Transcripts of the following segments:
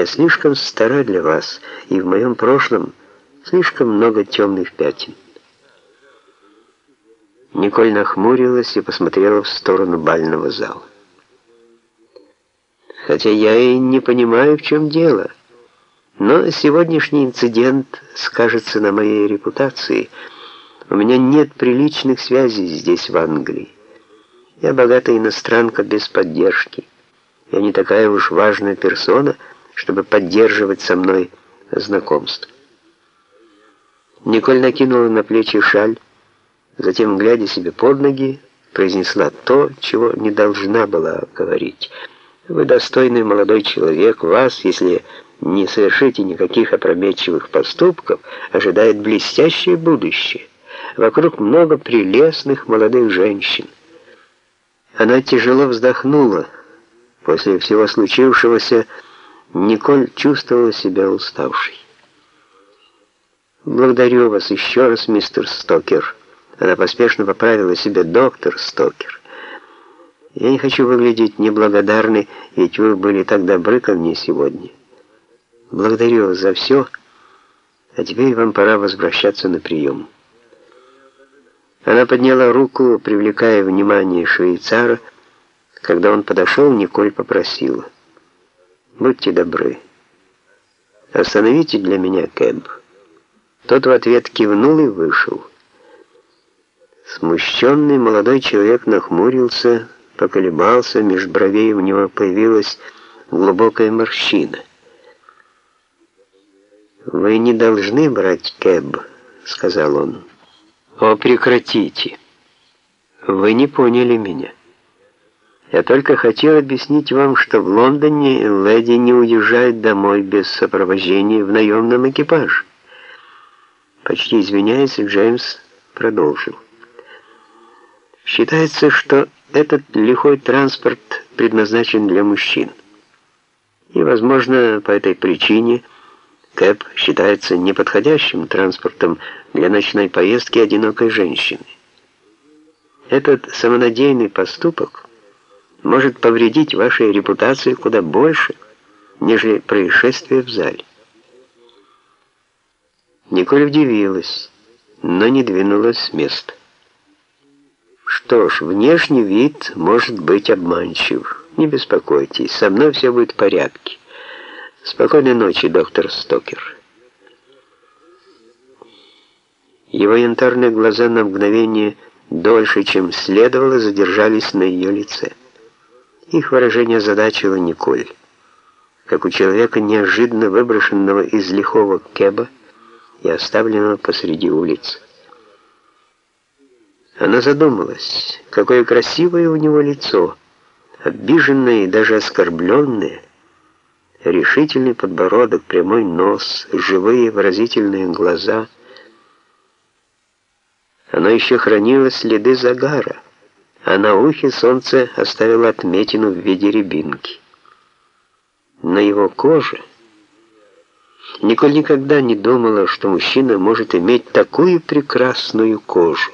Я слишком стара для вас, и в моем прошлом слишком много темных пятен. Николь нахмурилась и посмотрела в сторону бального зала. Хотя я и не понимаю, в чем дело, но сегодняшний инцидент скажется на моей репутации. У меня нет приличных связей здесь, в Англии. Я богатая иностранка без поддержки. Я не такая уж важная персона, чтобы поддерживать со мной знакомство. Николь накинула на плечи шаль, затем, глядя себе под ноги, произнесла то, чего не должна была говорить. «Вы достойный молодой человек, вас, если не совершите никаких опрометчивых поступков, ожидает блестящее будущее. Вокруг много прелестных молодых женщин». Она тяжело вздохнула. После всего случившегося Николь чувствовала себя уставшей. «Благодарю вас еще раз, мистер Стокер». Она поспешно поправила себя, доктор Стокер. «Я не хочу выглядеть неблагодарной, ведь вы были так добры ко мне сегодня. Благодарю вас за все, а теперь вам пора возвращаться на прием». Она подняла руку, привлекая внимание швейцара. Когда он подошел, Николь попросила. «Будьте добры, остановите для меня кэб». Тот в ответ кивнул и вышел. Смущенный молодой человек нахмурился, поколебался, меж бровей у него появилась глубокая морщина. «Вы не должны брать кэб», — сказал он. «О, прекратите! Вы не поняли меня. Я только хотел объяснить вам, что в Лондоне леди не уезжает домой без сопровождения в наемном экипаже». Почти извиняясь, Джеймс продолжил. Считается, что этот лихой транспорт предназначен для мужчин. И, возможно, по этой причине Кэп считается неподходящим транспортом для ночной поездки одинокой женщины. Этот самонадеянный поступок может повредить вашей репутации куда больше, нежели происшествие в зале. Николь удивилась, но не двинулась с места. Что ж, внешний вид может быть обманчив. Не беспокойтесь, со мной все будет в порядке. Спокойной ночи, доктор Стокер. Его янтарные глаза на мгновение дольше, чем следовало, задержались на ее лице. Их выражение задачило Николь. Как у человека, неожиданно выброшенного из лихого кеба, и оставленного посреди улицы. Она задумалась, какое красивое у него лицо, обиженное и даже оскорбленное, решительный подбородок, прямой нос, живые выразительные глаза. Оно еще хранило следы загара, а на ухе солнце оставило отметину в виде рябинки. На его коже Николь никогда не думала, что мужчина может иметь такую прекрасную кожу.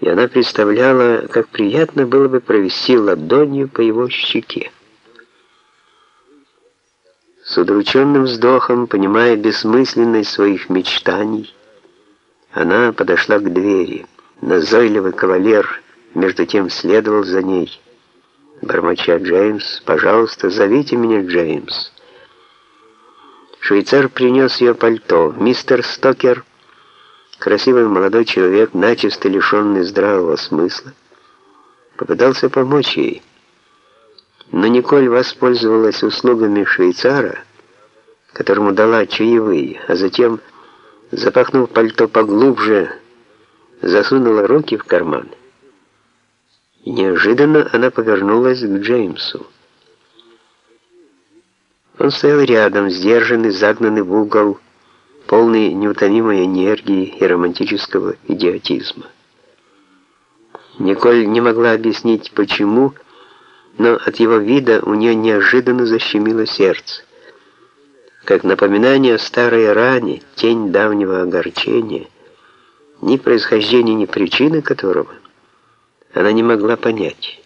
И она представляла, как приятно было бы провести ладонью по его щеке. С удрученным вздохом, понимая бессмысленность своих мечтаний, она подошла к двери. Назойливый кавалер между тем следовал за ней. Бормоча Джеймс, «Пожалуйста, зовите меня Джеймс». Швейцар принес ее пальто. Мистер Стокер, красивый молодой человек, начисто лишенный здравого смысла, попытался помочь ей. Но Николь воспользовалась услугами швейцара, которому дала чаевые, а затем, запахнув пальто поглубже, засунула руки в карман. Неожиданно она повернулась к Джеймсу. Он стоял рядом, сдержанный, загнанный в угол, полный неутомимой энергии и романтического идиотизма. Николь не могла объяснить, почему, но от его вида у нее неожиданно защемило сердце. Как напоминание о старой ране, тень давнего огорчения, ни происхождения, ни причины которого она не могла понять.